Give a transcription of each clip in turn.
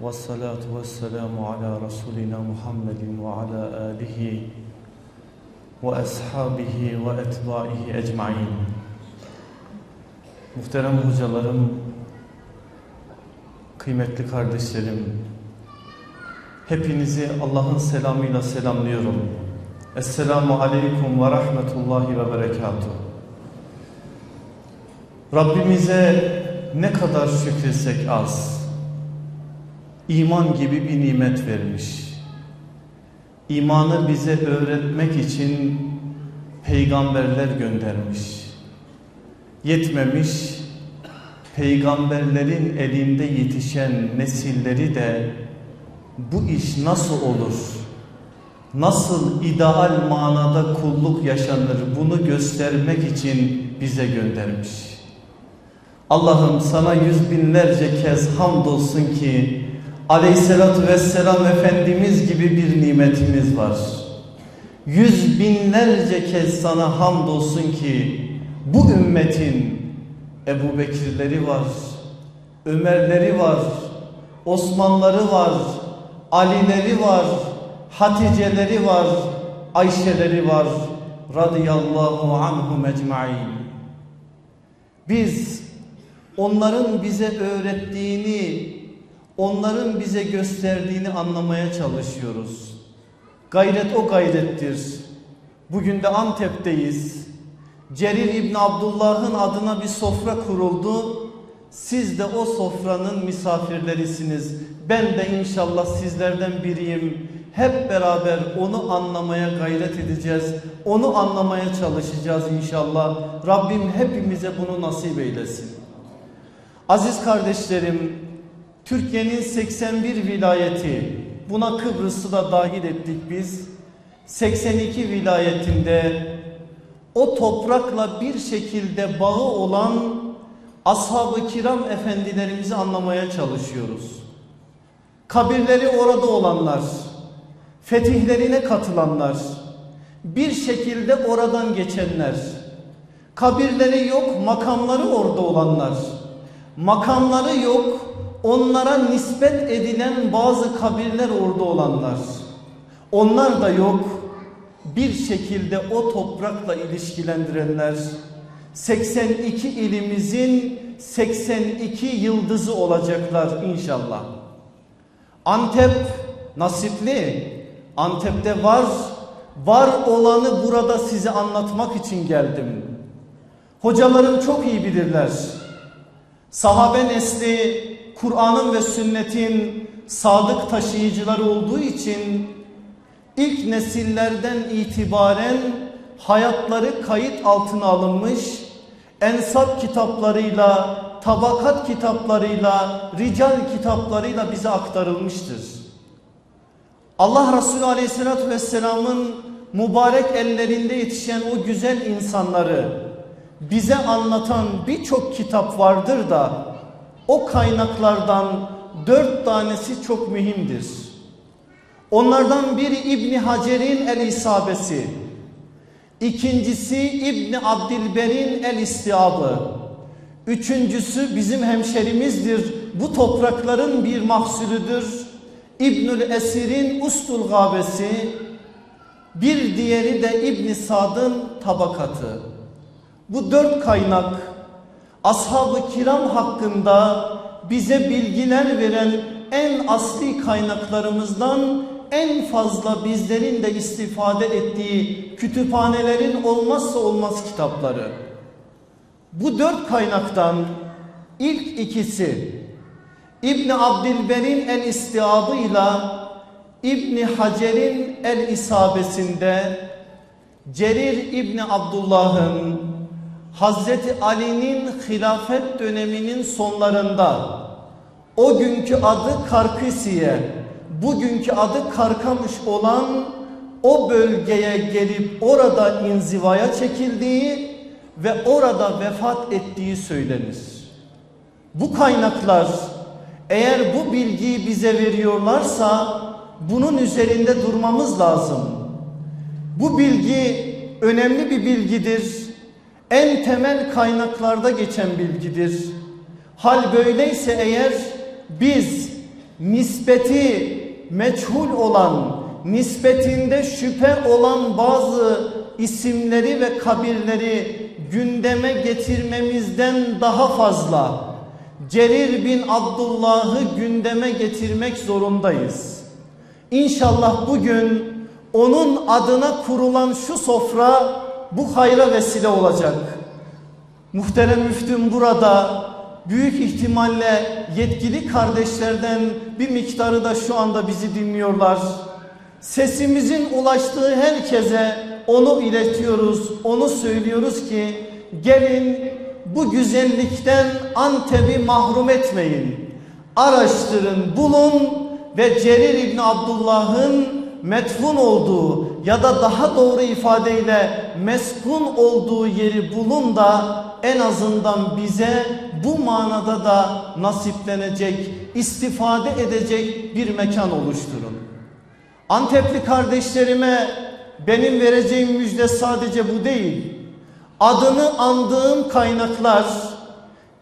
Ve salatu ve selamu ala Resulina Muhammedin ve ala alihi ve ashabihi ve etbaihi ecmain. Muhterem hocalarım, kıymetli kardeşlerim, hepinizi Allah'ın selamıyla selamlıyorum. Esselamu Aleyküm ve Rahmetullahi ve Berekatuhu. Rabbimize ne kadar şükretsek az. İman gibi bir nimet vermiş. İmanı bize öğretmek için peygamberler göndermiş. Yetmemiş, peygamberlerin elinde yetişen nesilleri de bu iş nasıl olur? Nasıl ideal manada kulluk yaşanır bunu göstermek için bize göndermiş. Allah'ım sana yüz binlerce kez hamdolsun ki aleyhissalatü vesselam Efendimiz gibi bir nimetimiz var. Yüz binlerce kez sana hamdolsun ki bu ümmetin Ebu Bekirleri var, Ömerleri var, Osmanları var, Alileri var, Haticeleri var, Ayşeleri var. Radıyallahu anhum ecmain. Biz onların bize öğrettiğini, onların bize gösterdiğini anlamaya çalışıyoruz. Gayret o gayrettir. Bugün de Antep'teyiz. Cerir İbni Abdullah'ın adına bir sofra kuruldu. Siz de o sofranın misafirlerisiniz. Ben de inşallah sizlerden biriyim. Hep beraber onu anlamaya gayret edeceğiz. Onu anlamaya çalışacağız inşallah. Rabbim hepimize bunu nasip eylesin. Aziz kardeşlerim, Türkiye'nin 81 vilayeti, buna Kıbrıs'ı da dahil ettik biz. 82 vilayetinde o toprakla bir şekilde bağı olan ashab-ı kiram efendilerimizi anlamaya çalışıyoruz. Kabirleri orada olanlar, fetihlerine katılanlar, bir şekilde oradan geçenler, kabirleri yok makamları orada olanlar, makamları yok onlara nispet edilen bazı kabirler orada olanlar, onlar da yok bir şekilde o toprakla ilişkilendirenler, 82 ilimizin 82 yıldızı olacaklar inşallah. Antep nasipli. Antep'te var. Var olanı burada size anlatmak için geldim. Hocalarım çok iyi bilirler. Sahabe nesli Kur'an'ın ve sünnetin sadık taşıyıcıları olduğu için ilk nesillerden itibaren hayatları kayıt altına alınmış, ensap kitaplarıyla, tabakat kitaplarıyla, rical kitaplarıyla bize aktarılmıştır. Allah Resulü Aleyhisselatü Vesselam'ın mübarek ellerinde yetişen o güzel insanları bize anlatan birçok kitap vardır da o kaynaklardan dört tanesi çok mühimdir. Onlardan biri İbni Hacer'in El İsabesi, ikincisi İbni Abdilber'in El İstiabı, üçüncüsü bizim hemşerimizdir, bu toprakların bir mahsulüdür. İbnül Esir'in Ustul Gabesi, bir diğeri de İbn Sad'ın tabakatı. Bu dört kaynak ashab-ı kiram hakkında bize bilgiler veren en asli kaynaklarımızdan en fazla bizlerin de istifade ettiği kütüphanelerin olmazsa olmaz kitapları. Bu dört kaynaktan ilk ikisi İbni Abdilber'in el istiabıyla İbni Hacer'in el isabesinde Cerir İbni Abdullah'ın Hazreti Ali'nin hilafet döneminin sonlarında o günkü adı Karkisiye, bugünkü adı Karkamış olan o bölgeye gelip orada inzivaya çekildiği ve orada vefat ettiği söylenir. Bu kaynaklar eğer bu bilgiyi bize veriyorlarsa bunun üzerinde durmamız lazım. Bu bilgi önemli bir bilgidir. En temel kaynaklarda geçen bilgidir. Hal böyleyse eğer biz nispeti meçhul olan, nispetinde şüphe olan bazı isimleri ve kabirleri gündeme getirmemizden daha fazla Cerir bin Abdullah'ı gündeme getirmek zorundayız. İnşallah bugün onun adına kurulan şu sofra bu hayra vesile olacak. Muhterem müftüm burada büyük ihtimalle yetkili kardeşlerden bir miktarı da şu anda bizi dinliyorlar. Sesimizin ulaştığı herkese onu iletiyoruz, onu söylüyoruz ki gelin bu güzellikten Antep'i mahrum etmeyin. Araştırın, bulun ve Cerir İbni Abdullah'ın metfun olduğu ya da daha doğru ifadeyle meskun olduğu yeri bulun da en azından bize bu manada da nasiplenecek, istifade edecek bir mekan oluşturun. Antepli kardeşlerime benim vereceğim müjde sadece bu değil. Adını andığım kaynaklar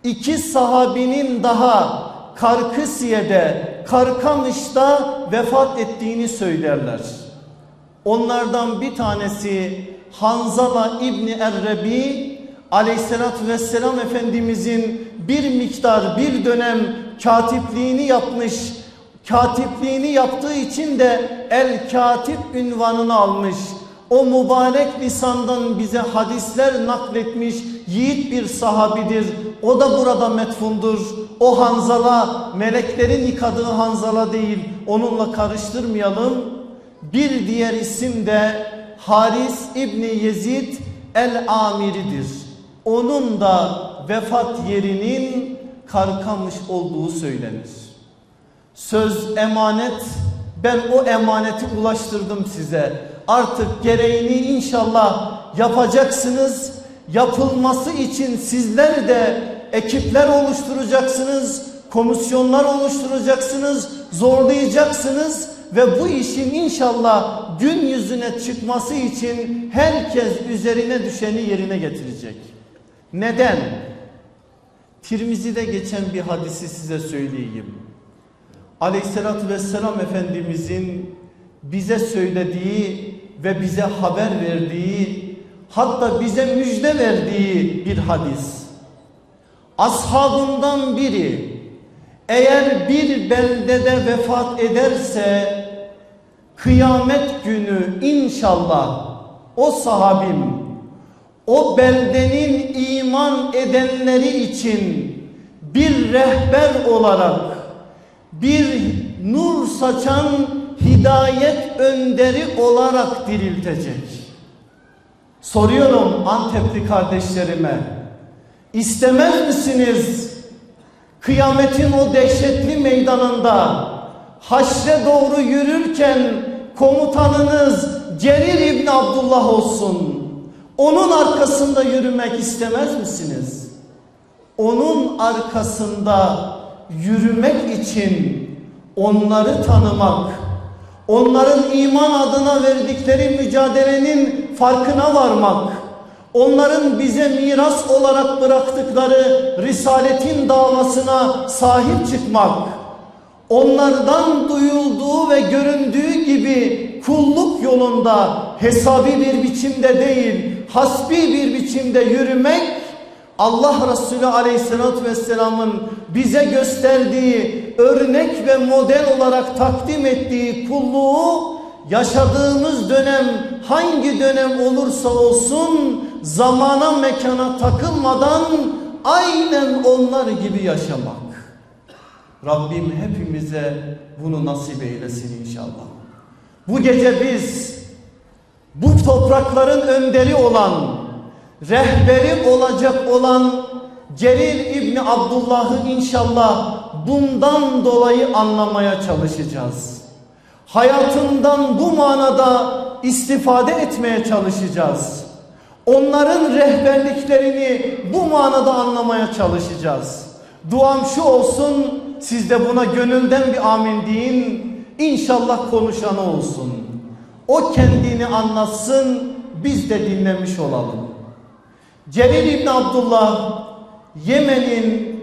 iki sahabinin daha Karkısiye'de, Karkamış'ta vefat ettiğini söylerler. Onlardan bir tanesi Hanzala İbni Errebi aleyhissalatü vesselam Efendimizin bir miktar bir dönem katipliğini yapmış. Katipliğini yaptığı için de El Katip ünvanını almış o mübarek lisandan bize hadisler nakletmiş yiğit bir sahabidir. O da burada metfundur. O Hanzala meleklerin yıkadığı Hanzala değil. Onunla karıştırmayalım. Bir diğer isim de Haris İbni Yezid el-Amiri'dir. Onun da vefat yerinin Karkamış olduğu söylenir. Söz emanet ben o emaneti ulaştırdım size artık gereğini inşallah yapacaksınız. Yapılması için sizler de ekipler oluşturacaksınız, komisyonlar oluşturacaksınız, zorlayacaksınız ve bu işin inşallah gün yüzüne çıkması için herkes üzerine düşeni yerine getirecek. Neden? Tirmizi'de geçen bir hadisi size söyleyeyim. Aleyhissalatü vesselam Efendimizin bize söylediği ve bize haber verdiği hatta bize müjde verdiği bir hadis. Ashabından biri eğer bir beldede vefat ederse kıyamet günü inşallah o sahabim o beldenin iman edenleri için bir rehber olarak bir nur saçan hidayet önderi olarak diriltecek. Soruyorum Antepli kardeşlerime. İstemez misiniz? Kıyametin o dehşetli meydanında haşre doğru yürürken komutanınız Cerir İbni Abdullah olsun. Onun arkasında yürümek istemez misiniz? Onun arkasında yürümek için onları tanımak, onların iman adına verdikleri mücadelenin farkına varmak, onların bize miras olarak bıraktıkları risaletin davasına sahip çıkmak, onlardan duyulduğu ve göründüğü gibi kulluk yolunda hesabi bir biçimde değil, hasbi bir biçimde yürümek, Allah Resulü Aleyhisselatü Vesselam'ın bize gösterdiği örnek ve model olarak takdim ettiği kulluğu yaşadığımız dönem hangi dönem olursa olsun zamana mekana takılmadan aynen onlar gibi yaşamak. Rabbim hepimize bunu nasip eylesin inşallah. Bu gece biz bu toprakların önderi olan, rehberi olacak olan Cerir İbni Abdullah'ı inşallah bundan dolayı anlamaya çalışacağız. Hayatından bu manada istifade etmeye çalışacağız. Onların rehberliklerini bu manada anlamaya çalışacağız. Duam şu olsun siz de buna gönülden bir amin deyin. İnşallah konuşanı olsun. O kendini anlatsın, biz de dinlemiş olalım. Celil İbni Abdullah, Yemen'in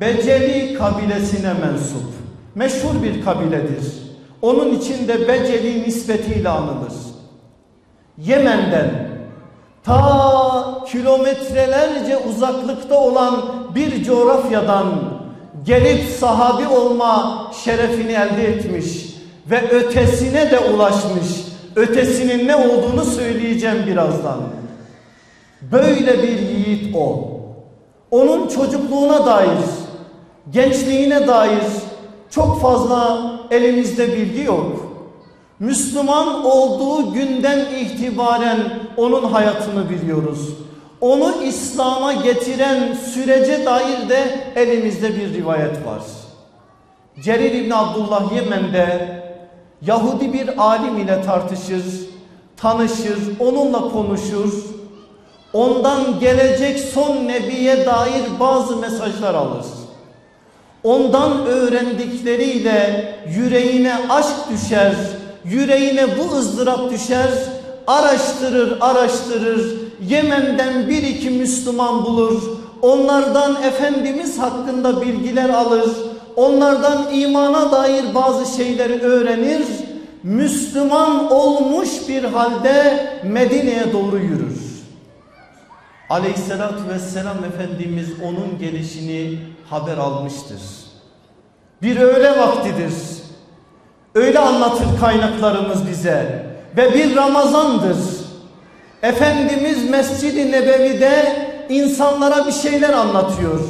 Beceli kabilesine mensup. Meşhur bir kabiledir. Onun içinde Beceli nispetiyle anılır. Yemen'den ta kilometrelerce uzaklıkta olan bir coğrafyadan gelip sahabi olma şerefini elde etmiş ve ötesine de ulaşmış. Ötesinin ne olduğunu söyleyeceğim birazdan. Böyle bir yiğit o. Onun çocukluğuna dair, gençliğine dair çok fazla elimizde bilgi yok. Müslüman olduğu günden itibaren onun hayatını biliyoruz. Onu İslam'a getiren sürece dair de elimizde bir rivayet var. Cerir İbni Abdullah Yemen'de Yahudi bir alim ile tartışır, tanışır, onunla konuşur. Ondan gelecek son nebiye dair bazı mesajlar alır. Ondan öğrendikleriyle yüreğine aşk düşer, yüreğine bu ızdırap düşer, araştırır, araştırır, Yemen'den bir iki Müslüman bulur, onlardan Efendimiz hakkında bilgiler alır, onlardan imana dair bazı şeyleri öğrenir, Müslüman olmuş bir halde Medine'ye doğru yürür. Aleyhissalatü vesselam Efendimiz onun gelişini haber almıştır. Bir öğle vaktidir. Öyle anlatır kaynaklarımız bize. Ve bir Ramazandır. Efendimiz Mescid-i Nebevi'de insanlara bir şeyler anlatıyor.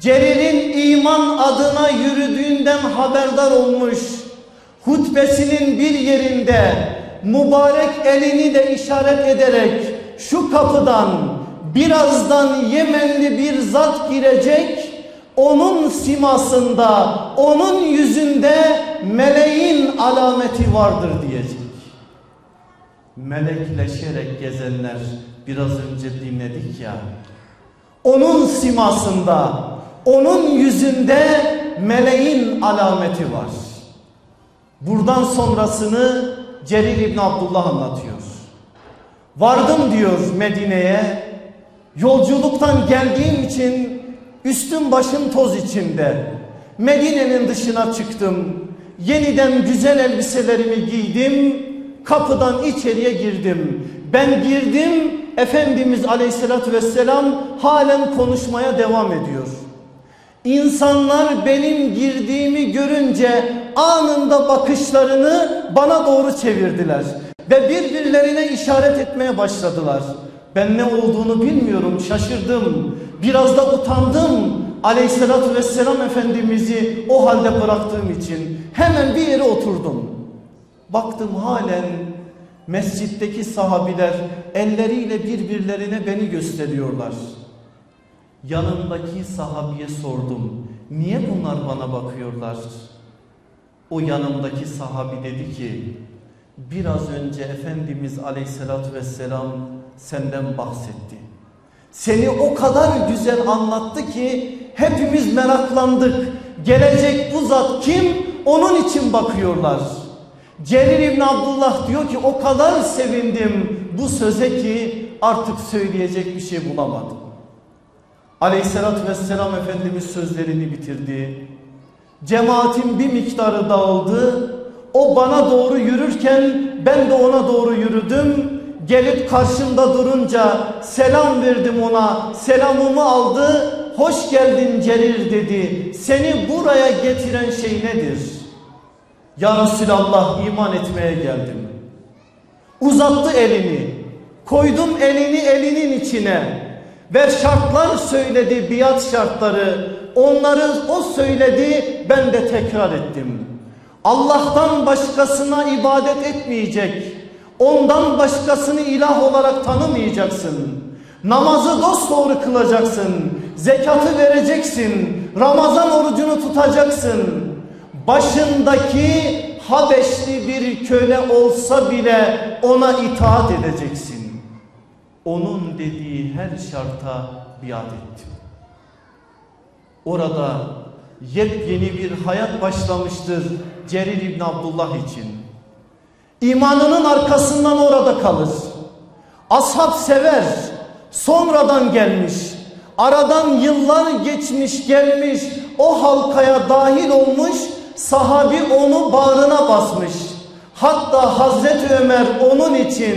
Cerir'in iman adına yürüdüğünden haberdar olmuş. Hutbesinin bir yerinde mübarek elini de işaret ederek şu kapıdan birazdan Yemenli bir zat girecek onun simasında, onun yüzünde meleğin alameti vardır diyecek. Melekleşerek gezenler biraz önce dinledik ya. Onun simasında, onun yüzünde meleğin alameti var. Buradan sonrasını Celil İbni Abdullah anlatıyor. Vardım diyor Medine'ye. Yolculuktan geldiğim için Üstüm başım toz içinde. Medine'nin dışına çıktım. Yeniden güzel elbiselerimi giydim. Kapıdan içeriye girdim. Ben girdim. Efendimiz Aleyhisselatü Vesselam halen konuşmaya devam ediyor. İnsanlar benim girdiğimi görünce anında bakışlarını bana doğru çevirdiler. Ve birbirlerine işaret etmeye başladılar. Ben ne olduğunu bilmiyorum şaşırdım. Biraz da utandım. Aleyhissalatü vesselam Efendimiz'i o halde bıraktığım için. Hemen bir yere oturdum. Baktım halen mescitteki sahabiler elleriyle birbirlerine beni gösteriyorlar. Yanımdaki sahabiye sordum. Niye bunlar bana bakıyorlar? O yanımdaki sahabi dedi ki biraz önce Efendimiz Aleyhisselatü Vesselam senden bahsetti. Seni o kadar güzel anlattı ki hepimiz meraklandık. Gelecek bu zat kim? Onun için bakıyorlar. Celil İbn Abdullah diyor ki o kadar sevindim bu söze ki artık söyleyecek bir şey bulamadım. Aleyhissalatü vesselam Efendimiz sözlerini bitirdi. Cemaatin bir miktarı dağıldı. O bana doğru yürürken ben de ona doğru yürüdüm. Gelip karşımda durunca selam verdim ona. Selamımı aldı. Hoş geldin Celil dedi. Seni buraya getiren şey nedir? Ya Resulallah iman etmeye geldim. Uzattı elini. Koydum elini elinin içine. Ve şartlar söyledi biat şartları. Onları o söyledi ben de tekrar ettim. Allah'tan başkasına ibadet etmeyecek Ondan başkasını ilah olarak tanımayacaksın. Namazı dosdoğru kılacaksın. Zekatı vereceksin. Ramazan orucunu tutacaksın. Başındaki Habeşli bir köle olsa bile ona itaat edeceksin. Onun dediği her şarta biat ettim. Orada yepyeni bir hayat başlamıştır Cerir İbn Abdullah için. İmanının arkasından orada kalır. Ashab sever. Sonradan gelmiş. Aradan yıllar geçmiş gelmiş. O halkaya dahil olmuş. Sahabi onu bağrına basmış. Hatta Hazreti Ömer onun için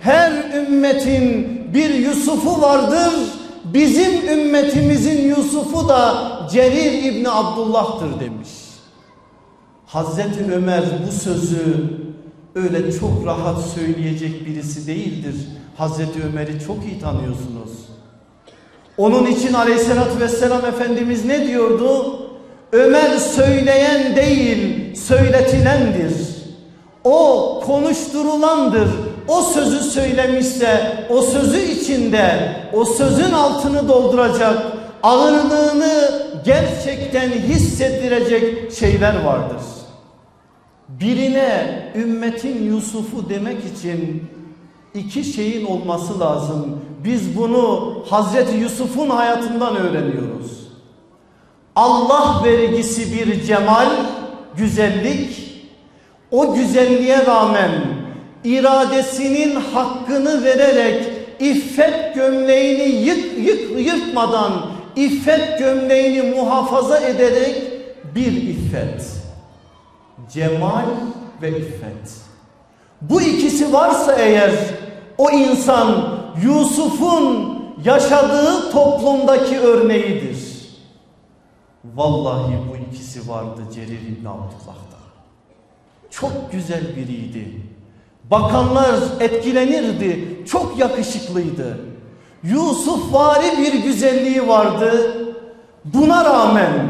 her ümmetin bir Yusuf'u vardır. Bizim ümmetimizin Yusuf'u da Cerir İbni Abdullah'tır demiş. Hazreti Ömer bu sözü öyle çok rahat söyleyecek birisi değildir. Hazreti Ömer'i çok iyi tanıyorsunuz. Onun için aleyhissalatü vesselam Efendimiz ne diyordu? Ömer söyleyen değil söyletilendir. O konuşturulandır. O sözü söylemişse o sözü içinde o sözün altını dolduracak ağırlığını gerçekten hissettirecek şeyler vardır. Birine ümmetin Yusuf'u demek için iki şeyin olması lazım. Biz bunu Hazreti Yusuf'un hayatından öğreniyoruz. Allah vergisi bir cemal, güzellik. O güzelliğe rağmen iradesinin hakkını vererek iffet gömleğini yık, yık, yırtmadan iffet gömleğini muhafaza ederek bir iffet. Cemal ve iffet. Bu ikisi varsa eğer o insan Yusuf'un yaşadığı toplumdaki örneğidir. Vallahi bu ikisi vardı Cerir İbn Abdullah'ta. Çok güzel biriydi. Bakanlar etkilenirdi. Çok yakışıklıydı. Yusuf vari bir güzelliği vardı. Buna rağmen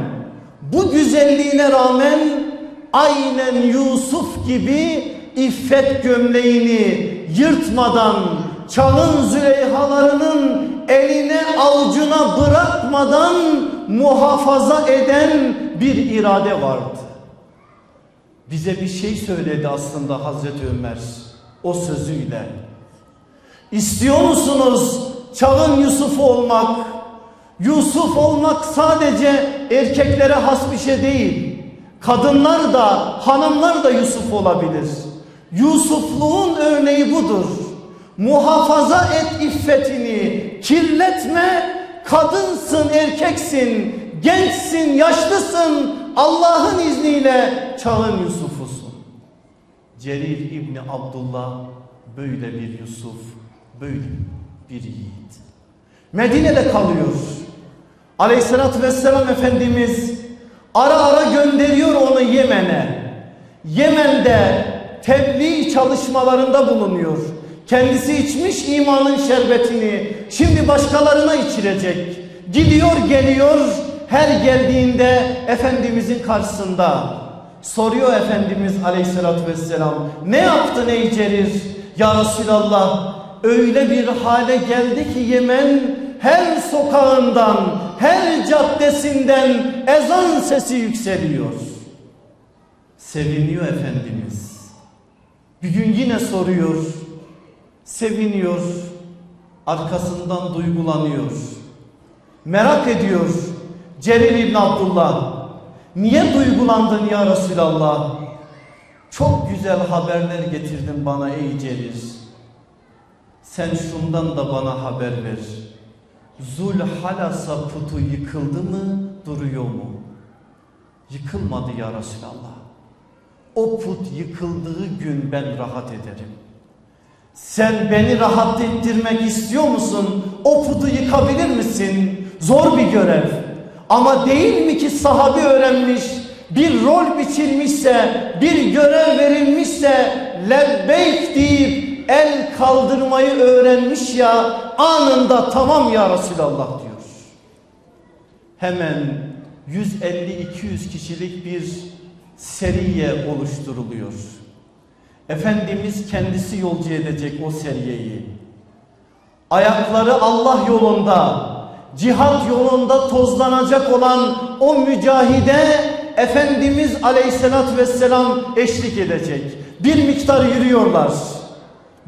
bu güzelliğine rağmen aynen Yusuf gibi iffet gömleğini yırtmadan çağın züleyhalarının eline avucuna bırakmadan muhafaza eden bir irade vardı. Bize bir şey söyledi aslında Hazreti Ömer o sözüyle. İstiyor musunuz çağın Yusuf olmak? Yusuf olmak sadece erkeklere has bir şey değil. Kadınlar da hanımlar da Yusuf olabilir. Yusufluğun örneği budur. Muhafaza et iffetini, kirletme, kadınsın, erkeksin, gençsin, yaşlısın, Allah'ın izniyle çağın Yusuf'usun. Cerir İbni Abdullah böyle bir Yusuf, böyle bir yiğit. Medine'de kalıyor. Aleyhissalatü vesselam Efendimiz ara ara gönderiyor onu Yemen'e. Yemen'de tebliğ çalışmalarında bulunuyor. Kendisi içmiş imanın şerbetini. Şimdi başkalarına içirecek. Gidiyor geliyor. Her geldiğinde Efendimizin karşısında soruyor Efendimiz aleyhissalatü vesselam. Ne yaptın ey Cerir? Ya Resulallah öyle bir hale geldi ki Yemen her sokağından, her caddesinden ezan sesi yükseliyor. Seviniyor Efendimiz. Bir gün yine soruyor. Seviniyor. Arkasından duygulanıyor. Merak ediyor. Cerir İbn Abdullah. Niye duygulandın ya Resulallah? Çok güzel haberler getirdin bana ey Cerir. Sen şundan da bana haber ver. Zulhalasa putu yıkıldı mı duruyor mu? Yıkılmadı ya Resulallah. O put yıkıldığı gün ben rahat ederim. Sen beni rahat ettirmek istiyor musun? O putu yıkabilir misin? Zor bir görev. Ama değil mi ki sahabi öğrenmiş, bir rol biçilmişse, bir görev verilmişse lebbeyk deyip el kaldırmayı öğrenmiş ya anında tamam ya Resulallah diyor. Hemen 150-200 kişilik bir seriye oluşturuluyor. Efendimiz kendisi yolcu edecek o seriyeyi. Ayakları Allah yolunda, cihat yolunda tozlanacak olan o mücahide Efendimiz aleyhissalatü vesselam eşlik edecek. Bir miktar yürüyorlar.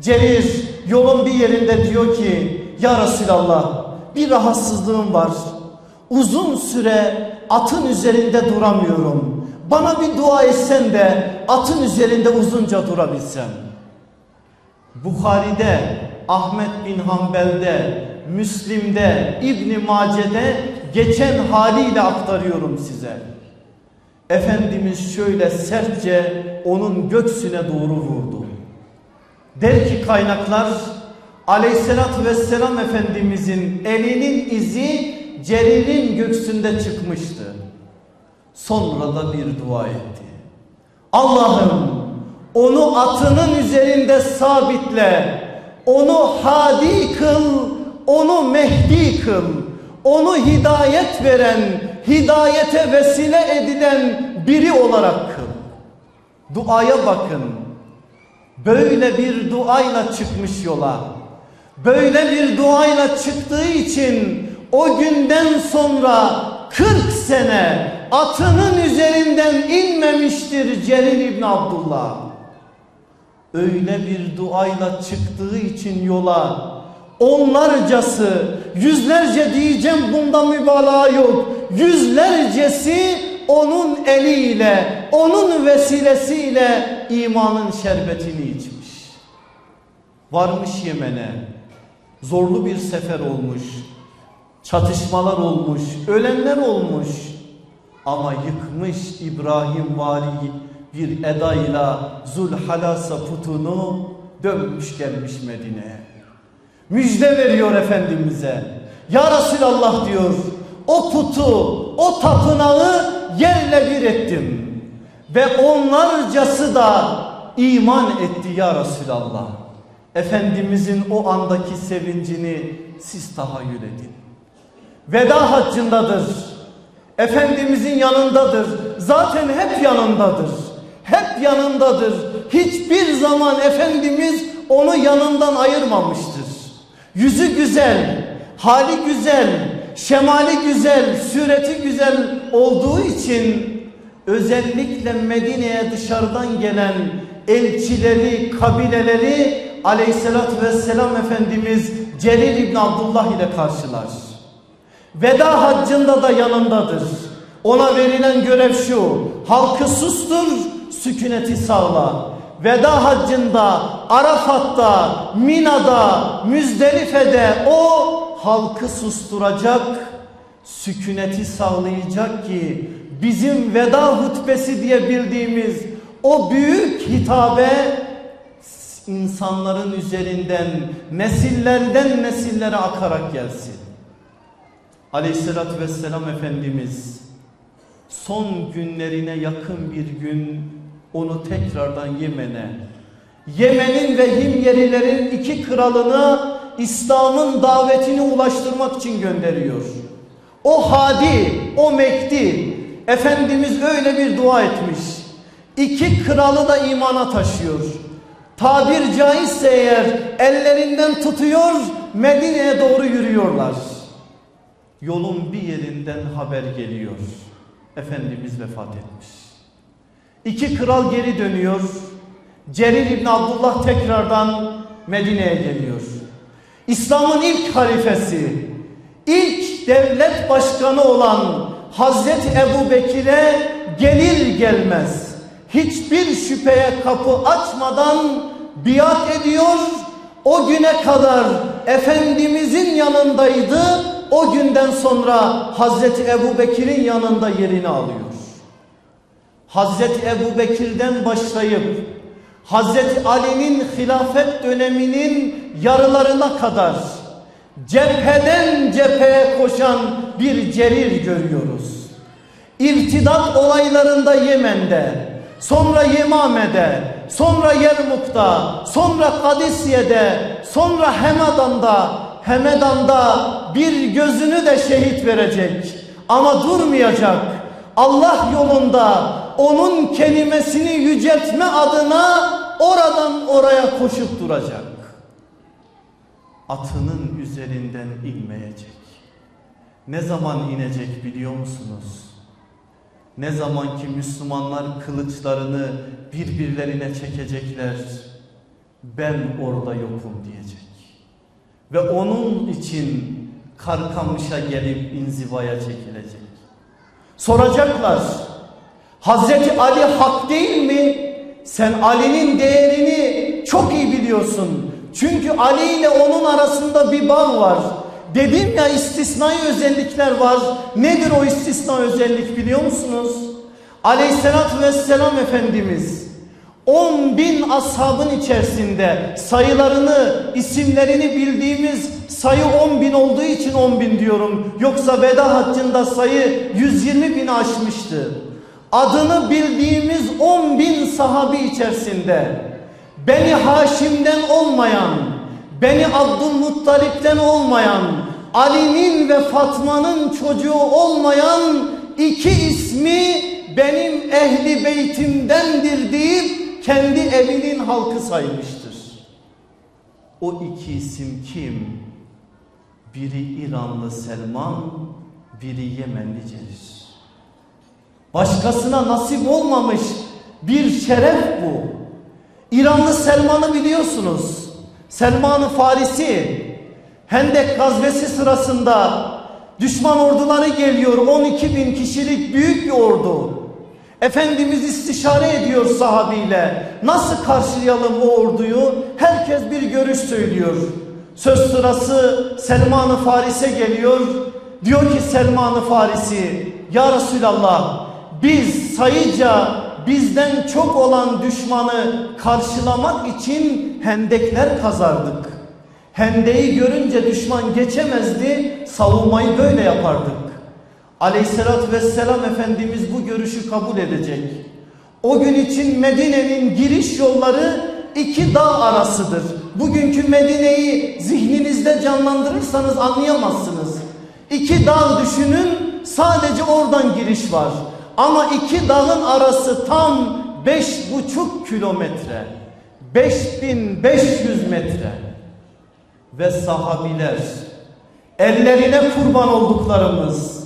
Cerir yolun bir yerinde diyor ki Ya Resulallah bir rahatsızlığım var. Uzun süre atın üzerinde duramıyorum. Bana bir dua etsen de atın üzerinde uzunca durabilsem. Bukhari'de, Ahmet bin Hanbel'de, Müslim'de, İbn Mace'de geçen haliyle aktarıyorum size. Efendimiz şöyle sertçe onun göksüne doğru vurdu. Der ki kaynaklar aleyhissalatü vesselam Efendimizin elinin izi Celil'in göksünde çıkmıştı. Sonra da bir dua etti. Allah'ım onu atının üzerinde sabitle, onu hadi kıl, onu mehdi kıl, onu hidayet veren, hidayete vesile edilen biri olarak kıl. Duaya bakın. Böyle bir duayla çıkmış yola. Böyle bir duayla çıktığı için o günden sonra 40 sene atının üzerinden inmemiştir Celil İbni Abdullah. Öyle bir duayla çıktığı için yola onlarcası yüzlerce diyeceğim bunda mübalağa yok. Yüzlercesi onun eliyle onun vesilesiyle imanın şerbetini içmiş. Varmış Yemen'e zorlu bir sefer olmuş. Çatışmalar olmuş, ölenler olmuş. Ama yıkmış İbrahim Vali bir edayla Zulhalasa putunu dönmüş gelmiş Medine'ye. Müjde veriyor Efendimiz'e. Ya Resulallah diyor o putu, o tapınağı yerle bir ettim. Ve onlarcası da iman etti ya Resulallah. Efendimizin o andaki sevincini siz tahayyül edin. Veda haccındadır. Efendimizin yanındadır. Zaten hep yanındadır. Hep yanındadır. Hiçbir zaman Efendimiz onu yanından ayırmamıştır. Yüzü güzel, hali güzel, şemali güzel, sureti güzel olduğu için özellikle Medine'ye dışarıdan gelen elçileri, kabileleri aleyhissalatü vesselam Efendimiz Celil İbni Abdullah ile karşılar. Veda haccında da yanındadır. Ona verilen görev şu. Halkı sustur, sükuneti sağla. Veda haccında, Arafat'ta, Mina'da, Müzdelife'de o halkı susturacak, sükuneti sağlayacak ki bizim veda hutbesi diye bildiğimiz o büyük hitabe insanların üzerinden nesillerden nesillere akarak gelsin. Aleyhissalatü vesselam Efendimiz son günlerine yakın bir gün onu tekrardan Yemen'e Yemen'in ve Himyerilerin iki kralını İslam'ın davetini ulaştırmak için gönderiyor. O Hadi, o Mekdi Efendimiz öyle bir dua etmiş. İki kralı da imana taşıyor. Tabir caizse eğer ellerinden tutuyor Medine'ye doğru yürüyorlar. Yolun bir yerinden haber geliyor. Efendimiz vefat etmiş. İki kral geri dönüyor. Cerir İbni Abdullah tekrardan Medine'ye geliyor. İslam'ın ilk halifesi, ilk devlet başkanı olan Hazreti Ebu Bekir'e gelir gelmez hiçbir şüpheye kapı açmadan biat ediyor. O güne kadar Efendimizin yanındaydı. O günden sonra Hazreti Ebu Bekir'in yanında yerini alıyor. Hazreti Ebu Bekir'den başlayıp Hazreti Ali'nin hilafet döneminin yarılarına kadar cepheden cepheye koşan bir cerir görüyoruz. İrtidat olaylarında Yemen'de, sonra Yemame'de, sonra Yermuk'ta, sonra Kadisiye'de, sonra Hemedan'da, Hemedan'da bir gözünü de şehit verecek. Ama durmayacak. Allah yolunda onun kelimesini yüceltme adına oradan oraya koşup duracak. Atının üzerinden inmeyecek. Ne zaman inecek biliyor musunuz? Ne zaman ki Müslümanlar kılıçlarını birbirlerine çekecekler, ben orada yokum diyecek. Ve onun için Karkamış'a gelip inzivaya çekilecek. Soracaklar, Hazreti Ali hak değil mi? Sen Ali'nin değerini çok iyi biliyorsun. Çünkü Ali ile onun arasında bir bağ var. Dedim ya istisnai özellikler var. Nedir o istisna özellik biliyor musunuz? Aleyhissalatü vesselam Efendimiz 10 bin ashabın içerisinde sayılarını, isimlerini bildiğimiz sayı 10 bin olduğu için 10 bin diyorum. Yoksa veda haccında sayı 120 bini aşmıştı. Adını bildiğimiz 10 bin sahabi içerisinde Beni Haşim'den olmayan, Beni Abdülmuttalip'ten olmayan, Ali'nin ve Fatma'nın çocuğu olmayan iki ismi benim ehli beytimdendir deyip kendi evinin halkı saymıştır. O iki isim kim? Biri İranlı Selman, biri Yemenli Cerir. Başkasına nasip olmamış bir şeref bu. İranlı Selman'ı biliyorsunuz. Selman-ı Farisi Hendek gazvesi sırasında düşman orduları geliyor. 12 bin kişilik büyük bir ordu. Efendimiz istişare ediyor sahabiyle. Nasıl karşılayalım bu orduyu? Herkes bir görüş söylüyor. Söz sırası Selman-ı Faris'e geliyor. Diyor ki Selman-ı Farisi Ya Resulallah biz sayıca bizden çok olan düşmanı karşılamak için hendekler kazardık. Hendeyi görünce düşman geçemezdi, savunmayı böyle yapardık. Aleyhissalatü vesselam Efendimiz bu görüşü kabul edecek. O gün için Medine'nin giriş yolları iki dağ arasıdır. Bugünkü Medine'yi zihninizde canlandırırsanız anlayamazsınız. İki dağ düşünün sadece oradan giriş var. Ama iki dağın arası tam beş buçuk kilometre. Beş bin beş yüz metre. Ve sahabiler ellerine kurban olduklarımız,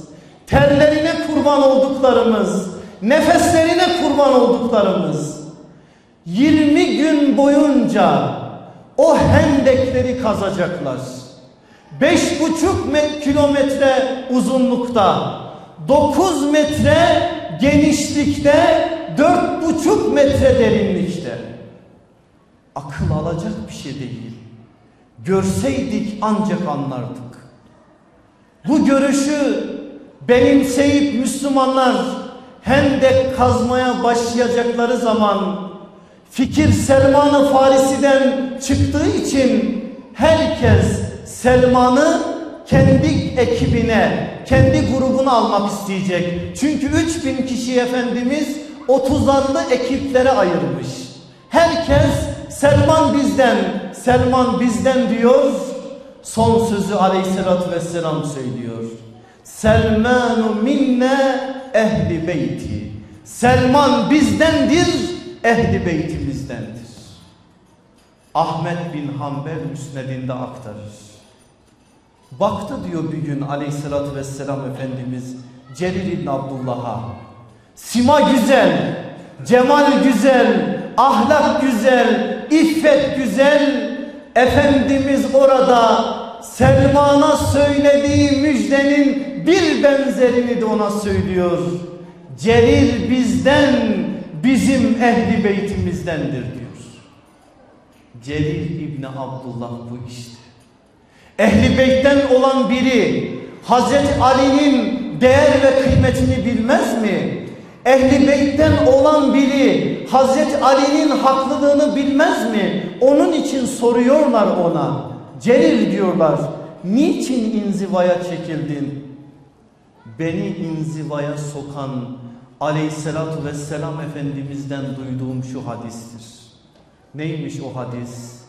terlerine kurban olduklarımız, nefeslerine kurban olduklarımız 20 gün boyunca o hendekleri kazacaklar. Beş buçuk kilometre uzunlukta, dokuz metre genişlikte, dört buçuk metre derinlikte. Akıl alacak bir şey değil. Görseydik ancak anlardık. Bu görüşü benimseyip Müslümanlar hendek kazmaya başlayacakları zaman fikir Selman-ı Farisi'den çıktığı için herkes Selman'ı kendi ekibine, kendi grubuna almak isteyecek. Çünkü 3000 kişi Efendimiz 30'arlı ekiplere ayırmış. Herkes Selman bizden, Selman bizden diyor. Son sözü aleyhissalatü vesselam söylüyor. Selmanu minne ehli beyti. Selman bizdendir, ehli beytimizdendir. Ahmet bin Hanbel müsnedinde aktarır. Baktı diyor bir gün aleyhissalatü vesselam Efendimiz Celil İbn Abdullah'a. Sima güzel, cemal güzel, ahlak güzel, iffet güzel. Efendimiz orada Selman'a söylediği müjdenin bir benzerini de ona söylüyor. Celil bizden, bizim ehli beytimizdendir diyor. Celil İbni Abdullah bu işte. Ehli beytten olan biri Hazreti Ali'nin değer ve kıymetini bilmez mi? Ehli beytten olan biri Hazreti Ali'nin haklılığını bilmez mi? Onun için soruyorlar ona. Celil diyorlar. Niçin inzivaya çekildin? Beni inzivaya sokan aleyhissalatu vesselam Efendimiz'den duyduğum şu hadistir. Neymiş o hadis?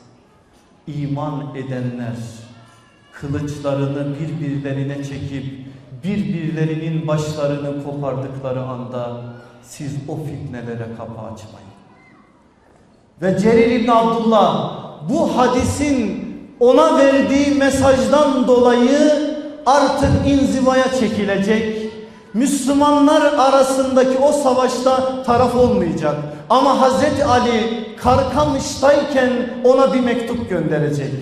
İman edenler kılıçlarını birbirlerine çekip birbirlerinin başlarını kopardıkları anda siz o fitnelere kapı açmayın. Ve Celil İbn Abdullah bu hadisin ona verdiği mesajdan dolayı artık inzivaya çekilecek. Müslümanlar arasındaki o savaşta taraf olmayacak. Ama Hazreti Ali Karkamış'tayken ona bir mektup gönderecek.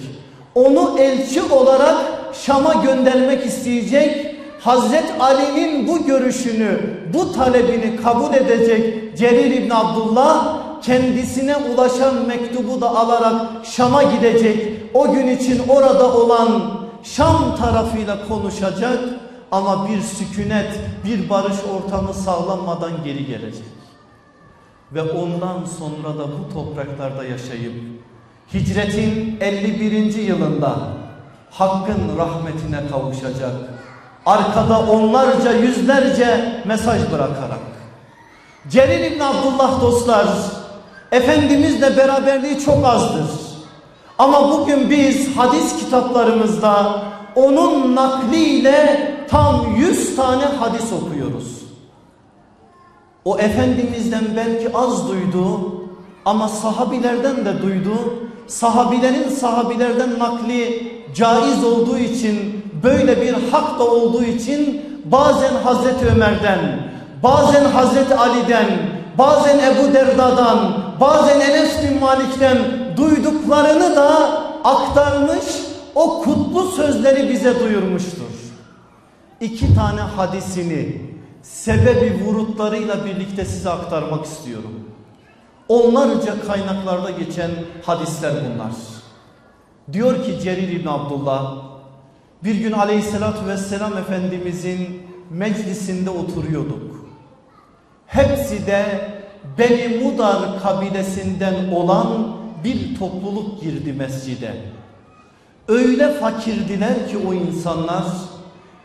Onu elçi olarak Şam'a göndermek isteyecek. Hazret Ali'nin bu görüşünü, bu talebini kabul edecek Celil İbn Abdullah kendisine ulaşan mektubu da alarak Şam'a gidecek. O gün için orada olan Şam tarafıyla konuşacak ama bir sükunet, bir barış ortamı sağlanmadan geri gelecek. Ve ondan sonra da bu topraklarda yaşayıp hicretin 51. yılında Hakk'ın rahmetine kavuşacak. Arkada onlarca yüzlerce mesaj bırakarak. Celil İbn Abdullah dostlar Efendimizle beraberliği çok azdır. Ama bugün biz hadis kitaplarımızda onun nakliyle tam yüz tane hadis okuyoruz. O Efendimiz'den belki az duydu ama sahabilerden de duydu. Sahabilerin sahabilerden nakli caiz olduğu için böyle bir hak da olduğu için bazen Hazreti Ömer'den, bazen Hazreti Ali'den, bazen Ebu Derda'dan, bazen Enes bin Malik'ten duyduklarını da aktarmış, o kutlu sözleri bize duyurmuştur. İki tane hadisini sebebi vurutlarıyla birlikte size aktarmak istiyorum. Onlarca kaynaklarda geçen hadisler bunlar. Diyor ki Cerir İbn Abdullah bir gün aleyhissalatü vesselam Efendimizin meclisinde oturuyorduk. Hepsi de Beni Mudar kabilesinden olan bir topluluk girdi mescide. Öyle fakirdiler ki o insanlar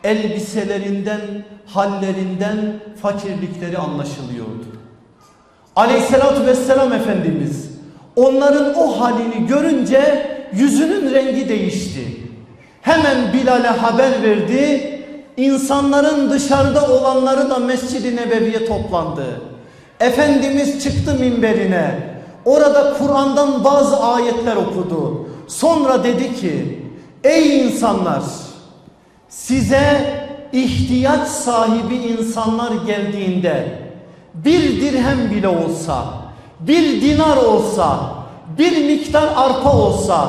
elbiselerinden, hallerinden fakirlikleri anlaşılıyordu. Aleyhissalatü vesselam Efendimiz onların o halini görünce yüzünün rengi değişti. Hemen Bilal'e haber verdi. İnsanların dışarıda olanları da Mescid-i Nebevi'ye toplandı. Efendimiz çıktı minberine. Orada Kur'an'dan bazı ayetler okudu. Sonra dedi ki ey insanlar size ihtiyaç sahibi insanlar geldiğinde bir dirhem bile olsa, bir dinar olsa, bir miktar arpa olsa,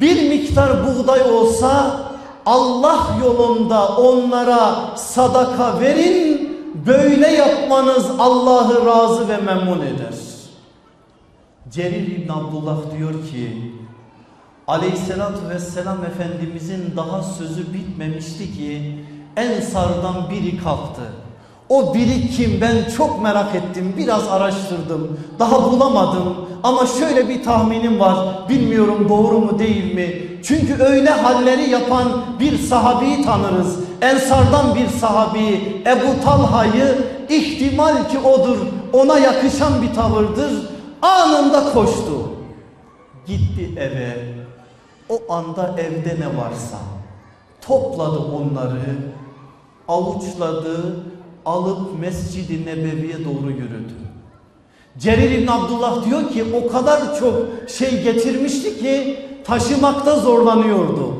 bir miktar buğday olsa Allah yolunda onlara sadaka verin. Böyle yapmanız Allah'ı razı ve memnun eder. Cerir İbn Abdullah diyor ki Aleyhisselatü Vesselam Efendimizin daha sözü bitmemişti ki Ensardan biri kalktı. O biri kim ben çok merak ettim biraz araştırdım. Daha bulamadım ama şöyle bir tahminim var. Bilmiyorum doğru mu değil mi? Çünkü öyle halleri yapan bir sahabeyi tanırız. Ensardan bir sahabi Ebu Talha'yı ihtimal ki odur ona yakışan bir tavırdır anında koştu gitti eve o anda evde ne varsa topladı onları avuçladı alıp Mescid-i Nebevi'ye doğru yürüdü. Cerir İbn Abdullah diyor ki o kadar çok şey getirmişti ki taşımakta zorlanıyordu.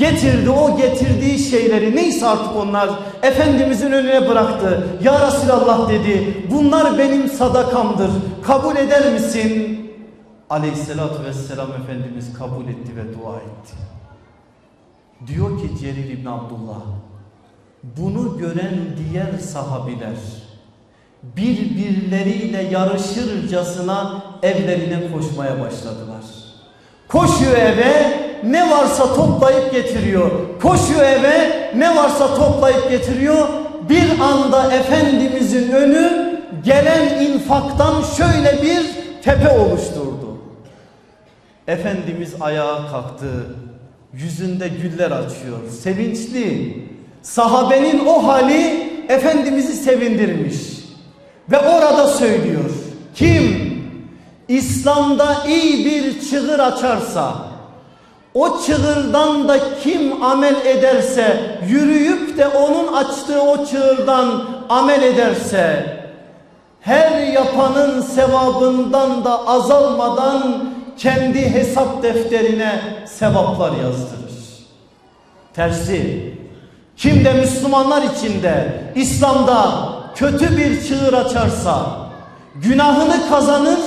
Getirdi o getirdiği şeyleri neyse artık onlar Efendimizin önüne bıraktı. Ya Resulallah dedi bunlar benim sadakamdır kabul eder misin? Aleyhissalatü vesselam Efendimiz kabul etti ve dua etti. Diyor ki Cerir İbn Abdullah bunu gören diğer sahabiler birbirleriyle yarışırcasına evlerine koşmaya başladılar. Koşuyor eve ne varsa toplayıp getiriyor. Koşuyor eve ne varsa toplayıp getiriyor. Bir anda Efendimizin önü gelen infaktan şöyle bir tepe oluşturdu. Efendimiz ayağa kalktı. Yüzünde güller açıyor. Sevinçli. Sahabenin o hali Efendimiz'i sevindirmiş. Ve orada söylüyor. Kim İslam'da iyi bir çığır açarsa o çığırdan da kim amel ederse yürüyüp de onun açtığı o çığırdan amel ederse her yapanın sevabından da azalmadan kendi hesap defterine sevaplar yazdırır. Tersi kim de Müslümanlar içinde İslam'da kötü bir çığır açarsa günahını kazanır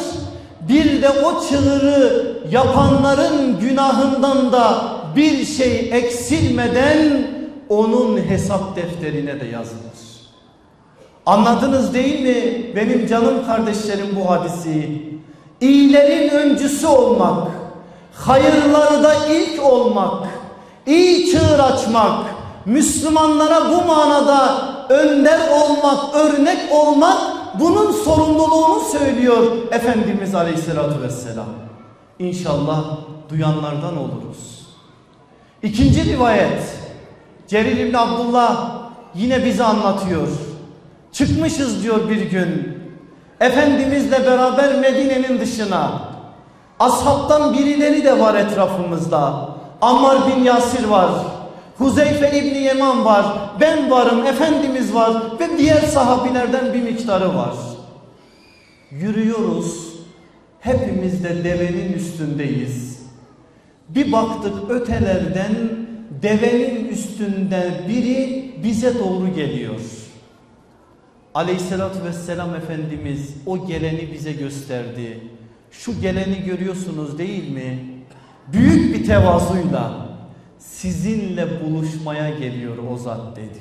bir de o çığırı yapanların günahından da bir şey eksilmeden onun hesap defterine de yazılır. Anladınız değil mi benim canım kardeşlerim bu hadisi? İyilerin öncüsü olmak, hayırlarda ilk olmak, iyi çığır açmak, Müslümanlara bu manada önder olmak, örnek olmak bunun sorumluluğunu söylüyor Efendimiz Aleyhisselatü Vesselam. İnşallah duyanlardan oluruz. İkinci rivayet Cerir İbni Abdullah yine bize anlatıyor. Çıkmışız diyor bir gün. Efendimizle beraber Medine'nin dışına. Ashabtan birileri de var etrafımızda. Ammar bin Yasir var. Huzeyfe İbni Yeman var. Ben varım. Efendimiz var. Ve diğer sahabilerden bir miktarı var. Yürüyoruz. Hepimiz de devenin üstündeyiz. Bir baktık ötelerden devenin üstünde biri bize doğru geliyor. Aleyhissalatü vesselam Efendimiz o geleni bize gösterdi. Şu geleni görüyorsunuz değil mi? Büyük bir tevazuyla sizinle buluşmaya geliyor o zat dedi.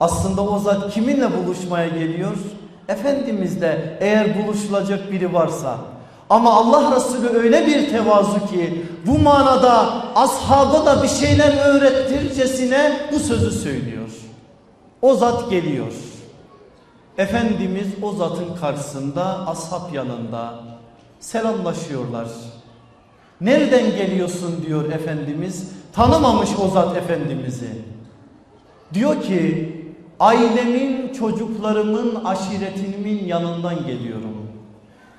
Aslında o zat kiminle buluşmaya geliyor? Efendimizle eğer buluşulacak biri varsa. Ama Allah Resulü öyle bir tevazu ki bu manada ashaba da bir şeyler öğrettircesine bu sözü söylüyor. O zat geliyor. Efendimiz o zatın karşısında ashab yanında selamlaşıyorlar. Nereden geliyorsun diyor Efendimiz. Tanımamış o zat Efendimiz'i. Diyor ki ailemin, çocuklarımın, aşiretimin yanından geliyorum.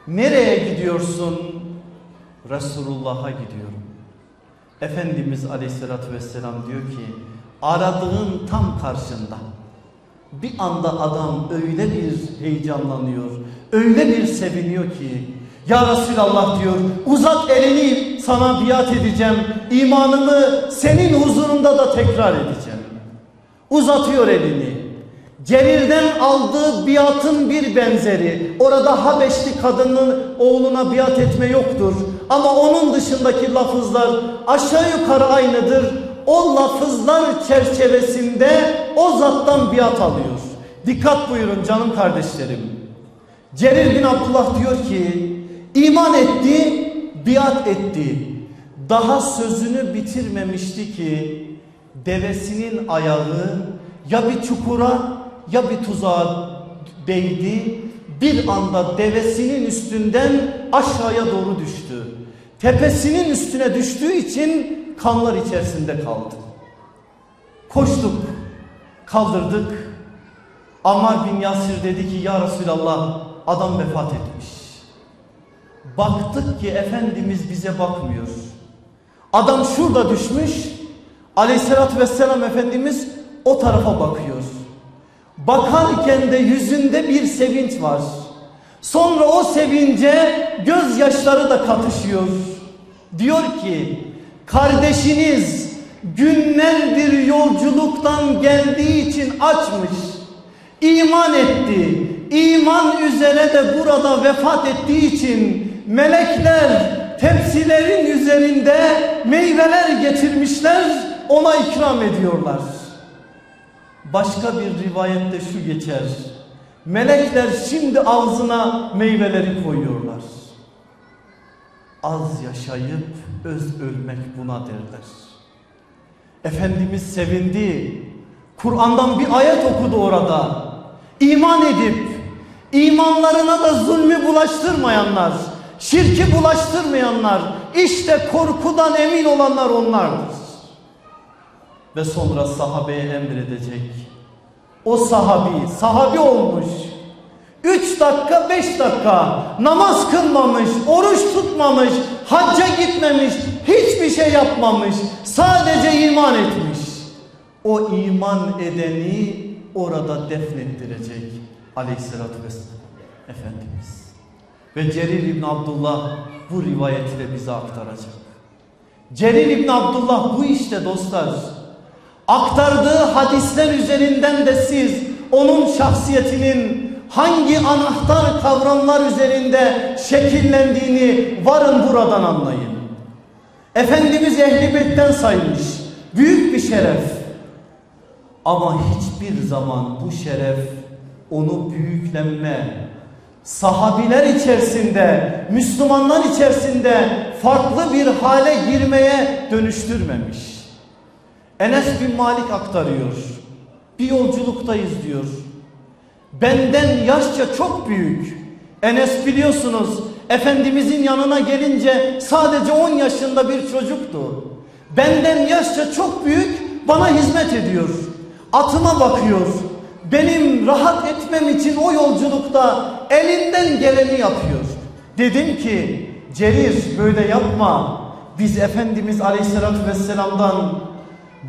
Nereye gidiyorsun? Resulullah'a gidiyorum. Efendimiz aleyhissalatü vesselam diyor ki aradığın tam karşında. Bir anda adam öyle bir heyecanlanıyor, öyle bir seviniyor ki ya Resulallah diyor uzat elini sana biat edeceğim. imanımı senin huzurunda da tekrar edeceğim. Uzatıyor elini. Cerir'den aldığı biatın bir benzeri. Orada Habeşli kadının oğluna biat etme yoktur. Ama onun dışındaki lafızlar aşağı yukarı aynıdır. O lafızlar çerçevesinde o zattan biat alıyor. Dikkat buyurun canım kardeşlerim. Cerir bin Abdullah diyor ki iman etti, biat etti. Daha sözünü bitirmemişti ki devesinin ayağı ya bir çukura ya bir tuzağa değdi. Bir anda devesinin üstünden aşağıya doğru düştü. Tepesinin üstüne düştüğü için kanlar içerisinde kaldı. Koştuk, kaldırdık. Ammar bin Yasir dedi ki ya Resulallah adam vefat etmiş. Baktık ki Efendimiz bize bakmıyor. Adam şurada düşmüş. Aleyhissalatü vesselam Efendimiz o tarafa bakıyor. Bakarken de yüzünde bir sevinç var. Sonra o sevince gözyaşları da katışıyor. Diyor ki kardeşiniz günlerdir yolculuktan geldiği için açmış. iman etti. İman üzere de burada vefat ettiği için melekler tepsilerin üzerinde meyveler getirmişler ona ikram ediyorlar. Başka bir rivayette şu geçer. Melekler şimdi ağzına meyveleri koyuyorlar. Az yaşayıp öz ölmek buna derler. Efendimiz sevindi. Kur'an'dan bir ayet okudu orada. İman edip imanlarına da zulmü bulaştırmayanlar, şirki bulaştırmayanlar, işte korkudan emin olanlar onlardır ve sonra sahabeye emredecek. O sahabi, sahabi olmuş. Üç dakika, beş dakika namaz kılmamış, oruç tutmamış, hacca gitmemiş, hiçbir şey yapmamış. Sadece iman etmiş. O iman edeni orada defnettirecek aleyhissalatü vesselam Efendimiz. Ve Cerir İbn Abdullah bu rivayeti de bize aktaracak. Cerir İbn Abdullah bu işte dostlar aktardığı hadisler üzerinden de siz onun şahsiyetinin hangi anahtar kavramlar üzerinde şekillendiğini varın buradan anlayın. Efendimiz ehli beytten saymış. Büyük bir şeref. Ama hiçbir zaman bu şeref onu büyüklenme, sahabiler içerisinde, Müslümanlar içerisinde farklı bir hale girmeye dönüştürmemiş. Enes bin Malik aktarıyor. Bir yolculuktayız diyor. Benden yaşça çok büyük. Enes biliyorsunuz Efendimizin yanına gelince sadece 10 yaşında bir çocuktu. Benden yaşça çok büyük bana hizmet ediyor. Atıma bakıyor. Benim rahat etmem için o yolculukta elinden geleni yapıyor. Dedim ki Cerir böyle yapma. Biz Efendimiz Aleyhisselatü Vesselam'dan